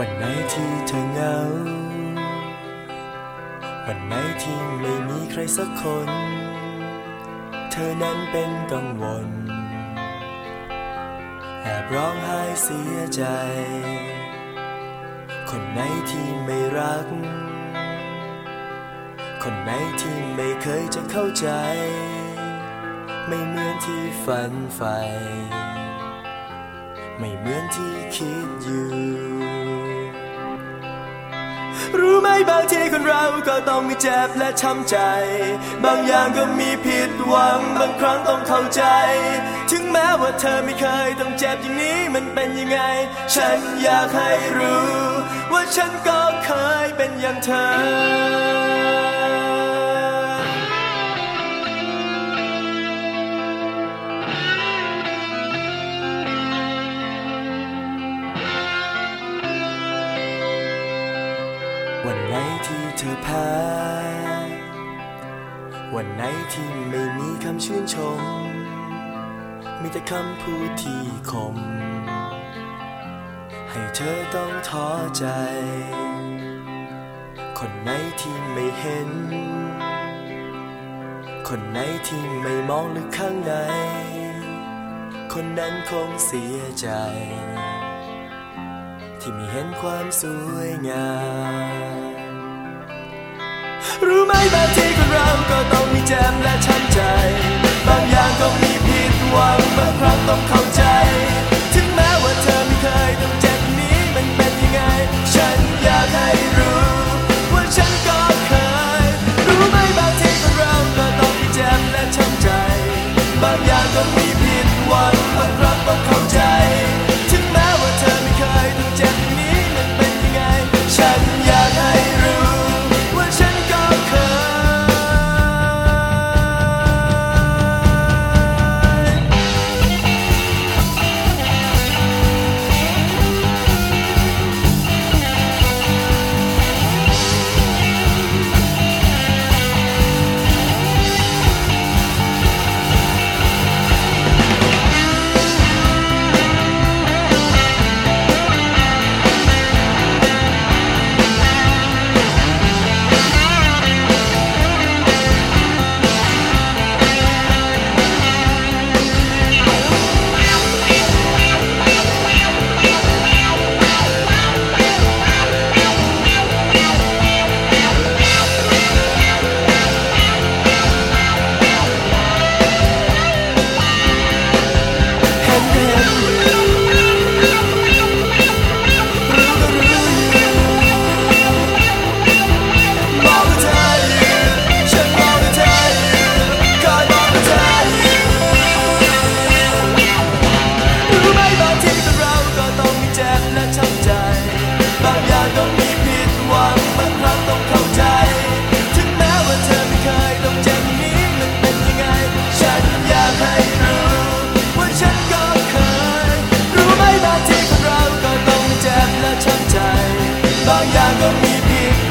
วันไหนที่เธอเหงา วันไหนที่ไม่มีใครสักคน เธอนั้นเป็นกังวล แอบร้องไห้เสียใจ คนไหนที่ไม่รัก คนไหนที่ไม่เคยจะเข้าใจ ไม่เหมือนที่ฝันใฝ่ ไม่เหมือนที่คิดอยู่ รู้ไหมบางทีคนเราก็ต้องมีเจ็บและช้ำใจ บางอย่างก็มีผิดหวัง บางครั้งต้องเข้าใจ ถึงแม้ว่าเธอไม่เคยต้องเจ็บอย่างนี้มันเป็นยังไง ฉันอยากให้รู้ ว่าฉันก็เคยเป็นอย่างเธอ แพ้ วันไหนที่ไม่มีคำชื่นชม มีแต่คำพูดที่คม ให้เธอต้องท้อใจ คนไหนที่ไม่เห็น คนไหนที่ไม่มองลึกข้างใน คนนั้นคงเสียใจที่ไม่เห็นความสวยงาม รู้ไหมบางทีคนเราก็ต้องมีแจม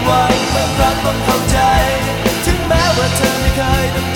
ไว้เมื่อรั้งต้องเข้าใจ ถึงแม้ว่าเธอไม่เคยต้อง